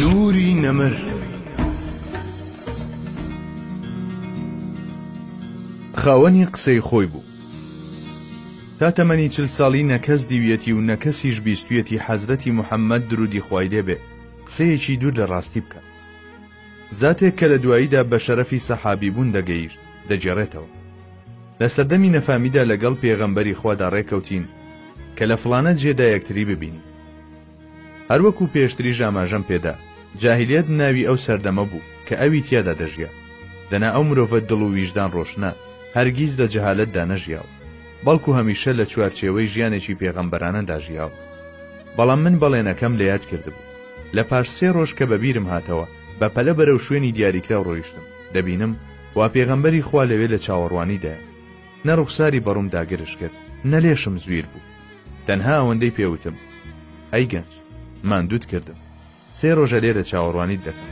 نوری نەمر خاوەنی قسەی خۆی بوو تا تەمەنی چل ساڵی نەکەس دیویەتی و نەکەسیش بیستویەتی حەزرەتی محەممەد درودی خوای لێبێ قسەیەکی دوور لە ڕاستی بکە زاتێک کە لە دواییدا بە شەرەفی سەحابی بوون دەگەیشت دەگێڕێتەوە، لە سەردەمی نەفامیدا لەگەڵ پێغەمبەری خوادا ڕێکەوتین کە لە فڵانە جێدا یەکتری ببینین. هەروەکو پێشتریش ئاماژەم پێدا، جاهیلیەت ناوی ئەو سەردەمە بوو کە ئەوی تیادا دەژیا، دەنا ئەو مرۆڤە دڵ و ویژدان ڕۆشنە، هەرگیز لە جەهالەتدا نەژیاوە، بەڵکو هەمیشە لە چوارچێوەی ژیانێکی پێغەمبەرانەدا ژیاوە. بەڵام من بەڵێنەکەم لە یاد کردبوو. لە پاش سێ ڕۆژ کە بە بیرم هاتەوە بە پەلە بەرەو شوێنی دیاریکراو ڕۆیشتم دەبینم وا پێغەمبەری خوا لەوێ لە چاوەڕوانیدایە نە ڕوخساری بەڕوم داگرش کرد نە لێشم زویر بوو تەنها ئەوەندەی پێوتم ئەی گەنج ماندوت کردم سێ ڕۆژە لێرە چاوەڕوانیت دەکەم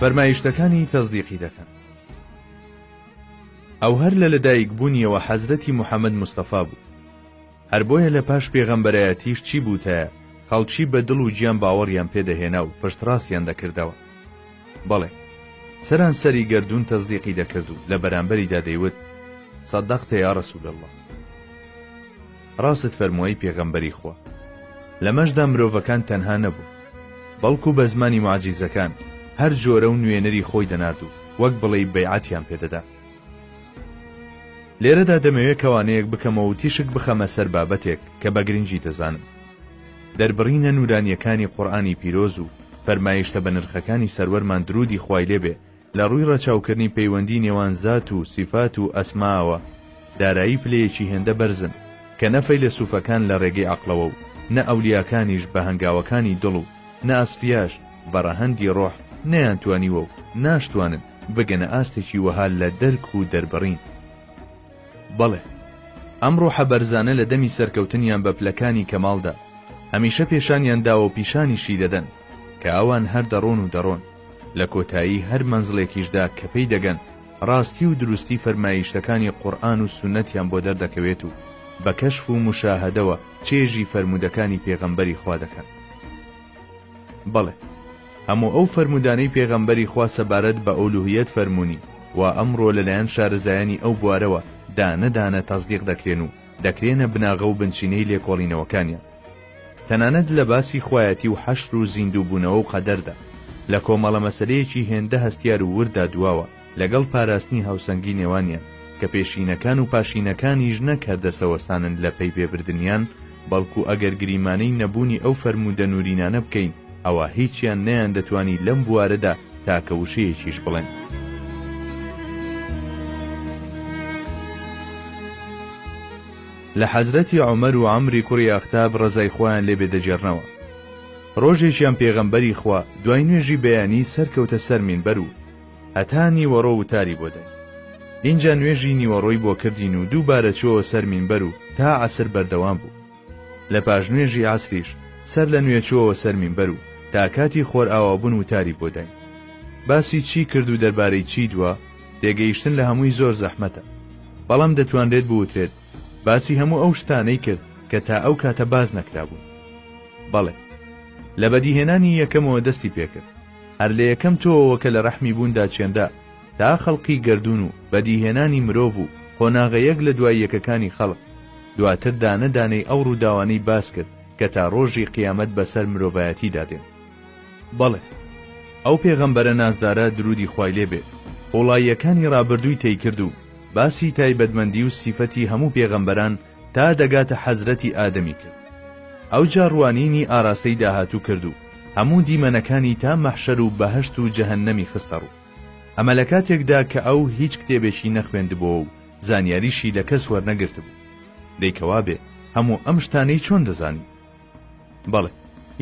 فەرمایشتەکانی تەزدیقی دەکەن ئەو هەر لە لەدایک بوونیەوە حەزرەتی محمد مستەفا بوو هەر بۆیە لە پاش پێغەمبەرایەتیش چی بووتایە خەڵکی بە دڵ و گیان باوەڕیان پێ دەهێنا و پشتڕاستیان دەکردەوە بەڵێ سەرانسەری گەردوون تەزدیقی دەکرد و لە بەرامبەریدا دەیوت صدقت یا رسول اللە. ڕاستت فەرمووەی پێغەمبەری خوا لەمەشدا مرۆڤەکان تەنها نەبوو بەڵکو بە زمانی معجیزەکان هەر جۆرە و نوێنەری خۆی دەنارد و وەک بڵێی بەیعەتیان پێدەدا لێرەدا دەمەوێت کەوانەیەک بکەمەوە و تیشک بخەمە سەر بابەتێک کە بە گرنگی دەزانم دەربڕینە نورانیەکانی قورآانی پیرۆز و فەرمایشتە بە نرخەکانی سەروەرمان درودی خوای لێبێ لە ڕووی ڕەچاوکردنی پەیوەندی نێوان زات و سیفات و ئەسماوە، دارایی پلەیەکی هێندە بەرزن کە نە فەیلەسوفەکان لە ڕێگەی عەقڵەوە و نە ئەولیاکانیش بە هەنگاوەکانی دڵ و نە ئەسفیاش بە ڕەهەندی ڕۆح نەیانتوانیوە و ناشتوانن بگەنە ئاستێکی وەها لە دەرک و دەربڕین. بەڵێ، ئەم ڕۆحە بەرزانە لە دەمی سەرکەوتنیان بە پلەکانی کەماڵدا، هەمیشە پێشانیان داوە و پیشانیشی دەدەن کە ئەوان هەر دەڕۆن و دەڕۆن. لە کۆتایی هەر مەنزڵێکیشدا کە پێی دەگەن، ڕاستی و دروستی فەرماییشتەکانی قورئان و سوننەتیان بۆ دەردەکەوێت و بە کەشف و موشاهەدەوە چێژی فەرموودەکانی پێغەمبەری خوا دەکەن. بەڵێ، هەموو ئەو فەرموودانەی پێغەمبەری خوا سەبارەت بە ئۆلوهیەت فەرموونی و ئەمڕۆ لەلایەن شارەزایانی ئەو بوارەوە دانە دانە تەسدیق دەکرێن و دەکرێنە بناغە و بنچینەی لێکۆڵینەوەکانیان. تەنانەت لە باسی خوایەتی و حەشر و زیندووبوونەوە و قەدەردا، لە کۆمەڵە مەسەلەیەکی هێندە هەستیار و ورددا دواوە، لەگەڵ پاراستنی هاوسەنگی نێوانیان، کە پێشینەکان و پاشینەکانیش نەک هەر دەستەوەستانن لە پەی پێ بردنیان، بەڵکو ئەگەر گریمانەی نەبوونی ئەو فەرموودە نوورینانە بکەین، ئەوا هیچیان نەیاندەتوانی لەم بوارەدا تاکە وشەیەکیش بڵێن. لە حەزرەتی عومەر و عەمری کوڕی ئەختاب ڕەزای خوایان لێ بێ دەگێڕنەوە ڕۆژێکیان پێغەمبەری خوا دوای نوێژی بەیانی سەر کەوتە سەر مینبەر و هەتا نیوەڕۆ وتاری بۆ دای ئینجا نوێژی نیوەڕۆی بۆ کردین و دووبارە چۆوە سەر مینبەر و تا عەسر بەردەوام بوو لە پاش نوێژی عەسریش سەر لە نوێ چۆوە سەر مینبەر و تا کاتی خۆرئاوابوون وتاری بۆ داین باسی چی کرد و دەربارەی چی دوا؟ تێگەیشتن لە هەمووی زۆر زەحمەتە بەڵام دەتوانرێت بوترێت باسی هەموو ئەو شتانەی کرد کە تا ئەو کاتە باز نەکرابوون بەڵێ لە بەدیهێنانی یەکەمەوە دەستی پێکرد هەر لە یەکەم تۆەوە کە لە ڕەحمی بووندا چێنرا تا خەڵقی گردون و بەدیهێنانی مرۆڤ و قۆناغە یەک لە دوای یەکەکانی خەڵق دواتر دانەدانەی ئەو ڕووداوانەی باس کرد کە تا ڕۆژی قیامەت بەسەر مرۆڤایەتیدا دێن بەڵێ ئەو پێغەمبەرە نازدارە درودی خوای لێ بێت قوڵاییەکانی ڕابردووی تەی کرد و باسی تایبەتمەندی و سیفەتی هەموو پێغەمبەران تا دەگاتە حەزرەتی ئادەمی کرد ئەوجا ڕوانینی ئاراستەی داهاتوو کرد و هەموو دیمەنەکانی تا مەحشەر و بەهەشت و جەهەنەمی خستە ڕوو ئەمە لە کاتێکدا کە ئەو هیچ کتێبێکی نەخوێندبووە و زانیاریشی لە کەس وەرنەگرتبوو دەی کەوابێ هەموو ئەم شتانەی چۆن دەزانی بەڵێ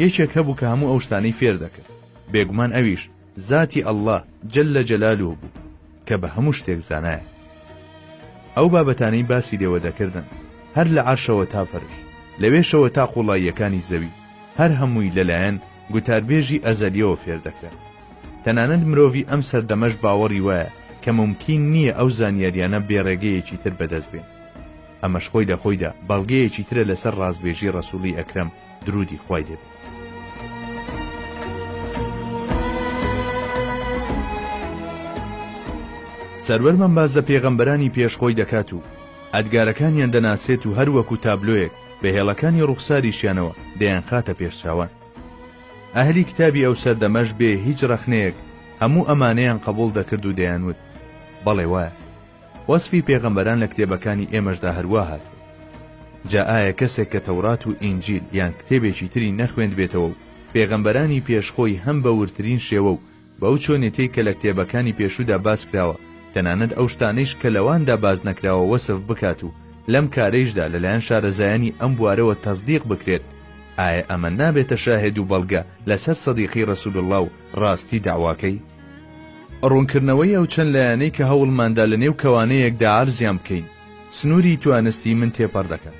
یەکێک هەبوو کە هەموو ئەو شتانەی فێر دەکرد، بێگومان ئەویش زاتی اللە جل جلالە بوو کە بە هەموو شتێک زانایە. ئەو بابەتانەی باسی لێوە دەکردن هەر لە عەرشەوە تا فەرش، لەوێشەوە تا قوڵاییەکانی زەوی، هەر هەمووی لەلایەن گوتاربێژی ئەزەلییەوە فێر دەکرا. تەنانەت مرۆڤی ئەم سەردەمەش باوەڕی وایە کە مومکین نییە ئەو زانیارییانە بێ ڕێگەیەکی تر بەدەست بێن. ئەمەش خۆی لە خۆیدا بەڵگەیەکی ترە لەسەر ڕاستبێژی ڕەسووڵی ئەکرەم، دروودی خوای لێ بێت. سەروەر مەم باس لە پێغەمبەرانی پێش خۆی دەکات و ئەدگارەکانیان دەناسرێت و هەر وەکوو تابلۆیەک بە هێڵەکانی ڕوخساریشیانەوە دەیانخاتە پێش چاوان. ئەهلی کتابی ئەو سەردەمەش بێ هیچ ڕەخنەیەک هەموو ئەمانەیان قبووڵ دەکرد و دەیانوت، بەڵێ وایە. وەسفی پێغەمبەران لە کتێبەکانی ئێمەشدا هەروا هاتووە جا ئایا کەسێک کە تەورات و ئینجیل یان کتێبێکی تری نەخوێندبێتەوە و پێغەمبەرانی پێش خۆی هەم بە وردترین شێوە و بەو چۆنێتیەی کە لە کتێبەکانی پێشوودا باس کراوە تەنانەت ئەو شتانەیش کە لەواندا باس نەکراوە وەسف بکات و لەم کارەیشدا لەلایەن شارەزایانی ئەم بوارەوە تەسدیق بکرێت ئایا ئەمە نابێتە شاهێد و بەڵگە لەسەر سەدیقی ڕەسول اللە و ڕاستی داواکەی ڕوونکردنەوەی ئەو چەند لایەنەی کە هەوڵماندا لە نێو کەوانەیەکدا عەرزیان بکەین سنووری توانستی من تێپەڕ دەکەن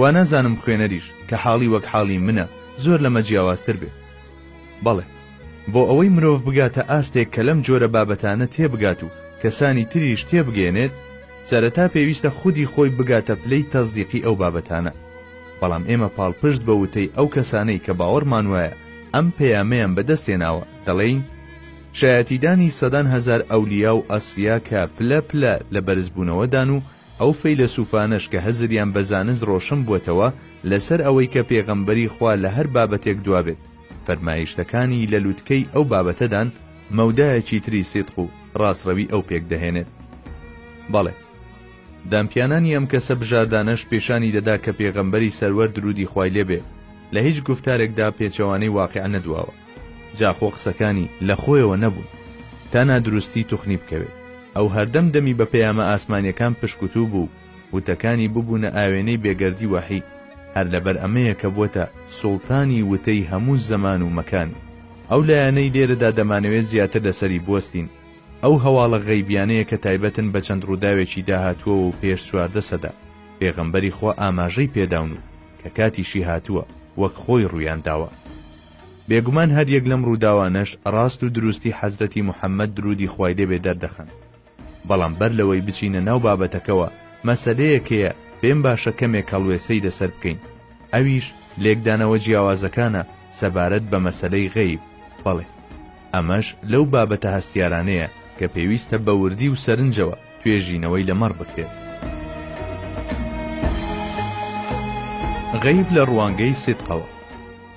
وا نازانم خوێنەریش کە حاڵی وەک حاڵی منە زۆر لەمە جیاوازتر بێ بەڵێ بۆ ئەوەی مرۆڤ بگاتە ئاستێک کە لەم جۆرە بابەتانە تێبگات و کەسانی تریش تێبگەێنێت سەرەتا پێویستە خودی خۆی بگاتە پلەی تەزدیقی ئەو بابەتانە بەڵام ئێمە پاڵپشت بە وتەی ئەو کەسانەی کە باوەڕمان وایە ئەم پەیامەیان بەدەستێناوە دەڵێین، شایەتیدانی سەدان هەزار ئەولیا و ئەسفیا کە پلە پلە لە بەرزبوونەوەدان و ئەو فەیلەسوفانەش کە هزریان بە زانست ڕۆشن بووەتەوە لەسەر ئەوەی کە پێغەمبەری خوا لە هەر بابەتێک دوابێت، فەرمایشتەکانی لە لوتکەی ئەو بابەتەدان، مەودایەکی تری سیدق و ڕاستڕەوی ئەو پێکدەهێنێت. بەڵێ، دانپیانانی ئەم کەسە بژاردانەش پێشانی دەدا کە پێغەمبەری سەروەر درودی خوای لێبێ لە هیچ گوفتارێکدا پێچەوانەی واقیع نەدواوە. جا خۆ قسەکانی لە خۆیەوە نەبوون تا نادروستی توخنی بکەوێت، ئەو هەردەم دەمی بە پەیامە ئاسمانیەکان پشکوتوو بوو و وتەکانی ببوونە ئاوێنەی بێگەردی وەحی، هەر لەبەر ئەمەیە کە بووەتە سوڵتانی وتەی هەموو زەمان و مەکان. ئەو لایەنەی لێرەدا دەمانەوێت زیاتر لەسەری بوەستین، ئەو هەواڵە غەیبیانەیە کە تایبەتن بە چەند ڕووداوێکی داهاتووەوە و پێش چواردە سەدە پێغەمبەری خوا ئاماژەی پێداون و کە کاتیشی هاتووە وەک خۆی ڕوویانداوە. بێگومان هەر یەک لەم ڕووداوانەش ڕاست و دروستی حەزرەتی محەمەد دروودی خوای لێ بێ دەردەخەن بەڵام بەر لەوەی بچینە ناو بابەتەکەوە مەسەلەیەک هەیە پێم باشە کەمێک هەڵوێستەی لەسەر بکەین ئەویش لێکدانەوە جیاوازەکانە سەبارەت بە مەسەلەی غەیب بەڵێ ئەمەش لەو بابەتە هەستیارانەیە کە پێویستە بە وردی و سەرنجەوە توێژینەوەی لەمەڕ بکرێت غەیب لە ڕوانگەی سیدقەوە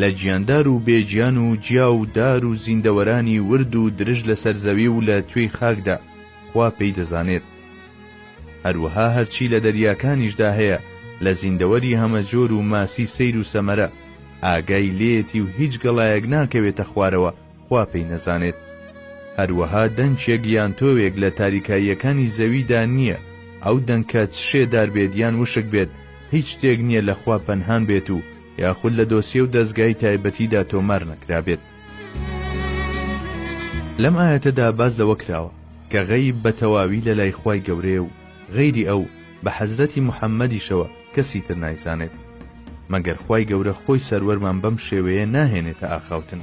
لە گیاندار و بێ گیان و گیا و دار و زیندەوەرانی ورد و درژ لەسەر زەوی و لە توێی خاکدا خوا پێی دەزانێت. هەروەها هەرچی لە دەریاکانیشدا هەیە لە زیندەوەری هەمەجۆر و ماسی سەیر و سەمەرە ئاگای لێیەتی و هیچ گەڵایەک ناکەوێتە خوارەوە خوا پێی نەزانێت. هەروەها دەنکێک یان تۆوێک لە تاریکاییەکانی زەویدا نییە ئەو دەنکە چ شێدار بێت یان وشک بێت هیچ شتێک نییە لە خوا پەنهان بێت و یاخود لە دۆسیە و دەزگای تایبەتیدا تۆمار نەکرابێت. لەم ئایەتەدا باس لەوە کراوە کە غەیب بە تەواوی لە لای خوای گەورەیە و غەیری ئەو بە حەزرەتی محەممەدیشەوە کەسی تر نایزانێت مەگەر خوای گەورە خۆی سەروەرمان بەم شێوەیە ناهێنێتە ئاخاوتن.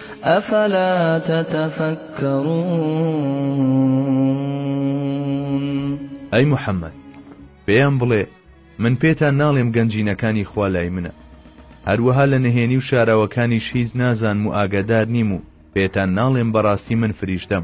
افلا تتفکرون. ئەی محەمەد، پێیان بڵێ، من پێتان ناڵێم گەنجینەکانی خوا لای منە، هەروەها لە نهێنی و شاراوەکانیش هیچ نازانم و ئاگادار نیم و پێتان ناڵێم بەڕاستی من فریشتەم،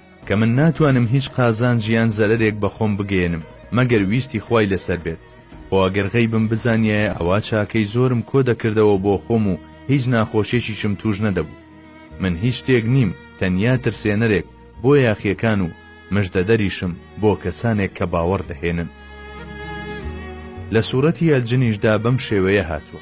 کە من ناتوانم هیچ قازانج یان زەرەرێک بە خۆم بگەیەنم مەگەر ویستی خوای لەسەر بێت، خۆ ئەگەر غەیبم بزانیایە ئەوا چاکەی زۆرم کۆ دەکردەوە بۆ خۆم و هیچ ناخۆشیێکیشم توش نەدەبوو، من هیچ شتێک نیم تەنیا ترسێنەرێک بۆ یاخیەکان و مژدەدەریشم بۆ کەسانێک کە باوەڕ دەهێنن. لە سورەتی الجنیشدا بەم شێوەیە هاتووە.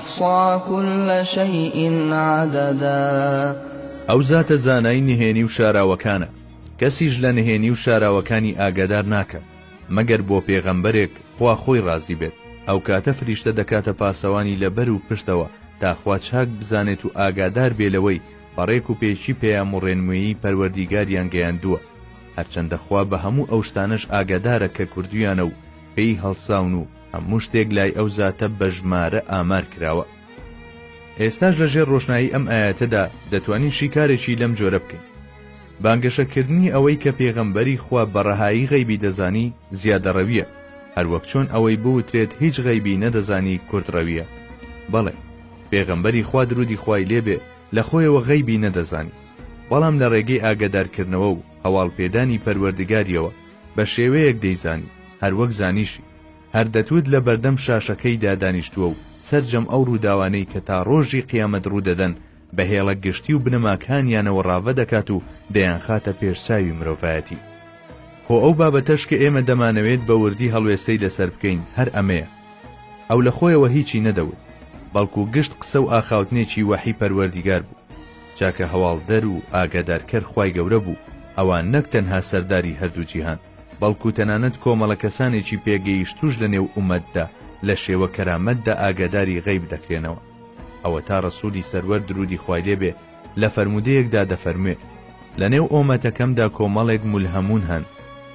احصی کل شیء عددا. ئەو زاتە زانای نهێنی و شاراوەکانە، کەسیش لە نهێنی و شاراوەکانی ئاگادار ناکات، مەگەر بۆ پێغەمبەرێک خوا خۆی ڕازی بێت، ئەو کاتە فریشتە دەکاتە پاسەوانی لە بەر و پشتەوە تا خوا چاک بزانێت و ئاگادار بێ لەوەی بە ڕێک و پێکی پەیام و ڕێنموێی پەروەردیگاریان گەیاندووە، هەرچەندە خوا بە هەموو ئەو شتانەش ئاگادارە کە کردوویانە و پێی هەڵساون و هەموو شتێک لای ئەو زاتە بە ژمارە ئامار کراوە. ئێستاش لە ژێر ڕۆشنایی ئەم ئایەتەدا دەتوانین شیکارێکی لەم جۆرە بکەین. بانگەشەکردنی ئەوەی کە پێغەمبەری خوا بە ڕەهایی غەیبی دەزانی زیادەڕەوییە، هەروەک چۆن ئەوەی بوترێت هیچ غەیبی نەدەزانی کورتڕەوییە. بەڵێ، پێغەمبەری خوا درودی خوای لێ بێ لە خۆیەوە غەیبی نەدەزانی، بەڵام لە ڕێگەی ئاگەدارکردنەوە و هەواڵپێدانی پەروەردگاریەوە بە شێوەیەک دەیزانی، هەر وەک زانیشی. هەر دەتوت لە بەردەم شاشەکەیدا دانیشتووە و سەرجەم ئەو ڕووداوانەی کە تا ڕۆژی قیامەت ڕوو دەدەن بە هێڵە گشتی و بنەماکانیانەوە ڕاڤە دەکات و دەیانخاتە پێش چاوی مرۆڤایەتی. خۆ ئەو بابەتەش کە ئێمە دەمانەوێت بە وردی هەڵوێستەی لەسەر بکەین هەر ئەمەیە. ئەو لە خۆیەوە هیچی نەدەوت، بەڵکو گشت قسە و ئاخاوتنێکی وەحی پەروەردیگار بوو. چاکە هەواڵدەر و ئاگادارکەر خوای گەورە بوو، ئەوا نەک تەنها سەرداری هەردوو جیهان، بەڵکو تەنانەت کۆمەڵە کەسانێکی پێگەیشتووش لە نێو ئوممەتدا لە شێوە کەرامەتدا ئاگاداری غەیب دەکرێنەوە. ئەوەتا ڕەسوولی سەروەر دروودی خوای لێ بێ لە فەرموودەیەکدا دەفەرموێ، لە نێو ئۆمەتەکەمدا کۆمەڵێک مولهەموون هەن،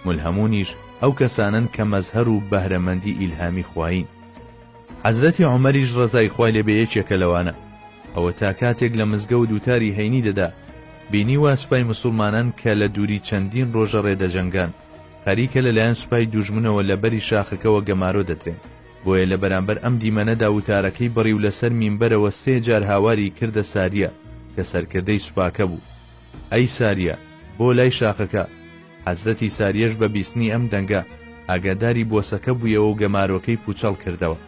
مولهەموونیش ئەو کەسانەن کە مەزهەر و بەهرەمەندی ئیلهامی خوایین. حەزرەتی عومەریش ڕەزای خوای لێ بێ یەکێکە لەوانە. ئەوە تا کاتێک لە مزگەوت وتاری هەینی دەدا، بینیوە سوپای مسوڵمانان کە لە دووری چەندین ڕۆژە ڕێ دەجەنگان، خەریکە لە لایەن سوپای دوژمنەوە لە بەری شاخەکەوە گەمارۆ دەدرێن. بۆیە لە بەرامبەر ئەم دیمەنەدا وتارەکەی بڕی و لەسەر مینبەرەوە سێ جار هاواری کردە ساریە کە سەرکردەی سوپاکە بوو، ئەی ساریە! بۆ لای شاخەکە! حەزرەتی ساریەش بە بیستنی ئەم دەنگە، ئاگاداری بۆسەکە بوویەوە و گەمارۆکەی پووچەڵ کردەوە.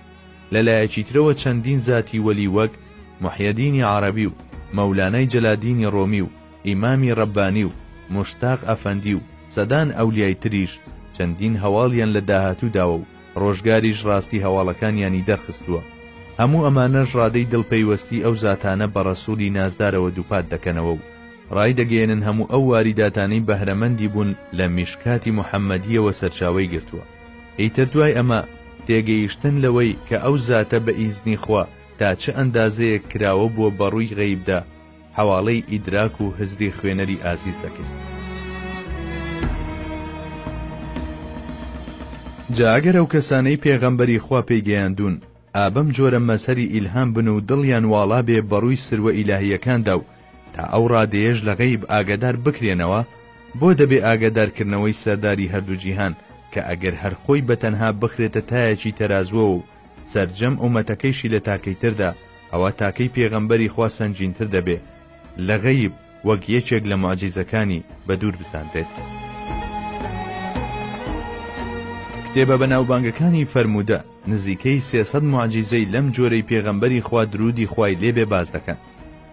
لە لایەکی ترەوە چەندین زاتی وەلی وەک، محیەدینی عەرەبی و مەولانای جەلادینی ڕۆمی و ئیمامی ڕەببانی و موشتاق ئەفەندی و سەدان ئەولیای تریش چەندین هەواڵیان لە داهاتوو داوە و، ڕۆژگاریش ڕاستی هەواڵەکانیانی دەرخستووە. هەموو ئەمانەش ڕادەی دڵ پەیوەستی ئەو زاتانە بە ڕەسووڵی نازدارەوە دووپات دەکەنەوە و ڕایدەگەیەنن هەموو ئەو واریداتانەی بەهرەمەندی بوون لە میشکاتی محەممەدییەوە سەرچاوەی گرتووە. ئیتر دوای ئەمە تێگەیشتن لەوەی کە ئەو زاتە بە ئیزنی خوا تا چ ئەندازەیەک کراوە بووە بە ڕووی غەیبدا، حەواڵەی ئیدراک و هزری خوێنەری ئازیز دەکەین. جا ئەگەر ئەو کەسانەی پێغەمبەری خوا پێی گەیاندوون ئا بەم جۆرە مەزهەری ئیلهام بن و دڵیان واڵا بێ بە ڕووی سروە ئیلاهییەکاندا و تا ئەو ڕادەیەش لە غەیب ئاگادار بکرێنەوە، بۆ دەبێ ئاگادارکردنەوەی سەرداری هەردوو جیهان کە ئەگەر هەر خۆی بە تەنها بخرێتە تایەکی تەرازووەوە و سەرجەم ئومەتەکەیشی لە تاکەی تردا ئەوا تاکەی پێغەمبەری خوا سەنگینتر دەبێ لە غەیب وەک یەکێک لە موعجیزەکانی بە دوور بزانرێت. کتێبە بەناوبانگەکانی فەرموودە نزیکەی سێ سەد موعجیزەی لەم جۆرەی پێغەمبەری خوا دروودی خوای لێ بێ باس دەکەن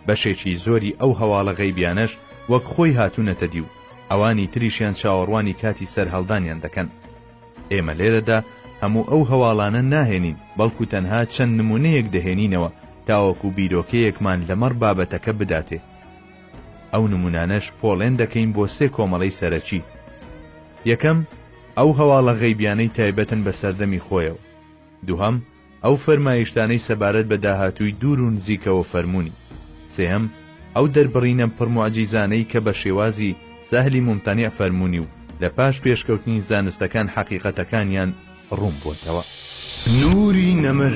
بەشێکی زۆری ئەو هەواڵە غەیبیانەش وەک خۆی هاتوونەتە دی و ئەوانی تریشیان چاوەڕوانی کاتی سەرهەڵدانیان دەکەن ئێمە لێرەدا هەموو ئەو هەواڵانە ناهێنین، بەڵکو تەنها چەند نمونەیەک دەهێنینەوە تاوەکو بیرۆکەیەکمان لەمەڕ بابەتەکە بداتێ. ئەو نمونانەش پۆڵێن دەکەین بۆ سێ کۆمەڵەی سەرەکی. یەکەم، ئەو هەواڵە غەیبیانەی تایبەتن بە سەردەمی خۆیەوە. دووهەم، ئەو فەرمایشتانەی سەبارەت بە داهاتووی دوور و نزیکەوە فەرموونی. سێهەم، ئەو دەربڕینە پڕ موعجیزانەی کە بە شێوازی، سهلی ممتنع، فەرموونی و لە پاش پێشکەوتنی زانستەکان حەقیقەتەکانیان ڕوون بۆتەوە. نووری نەمر.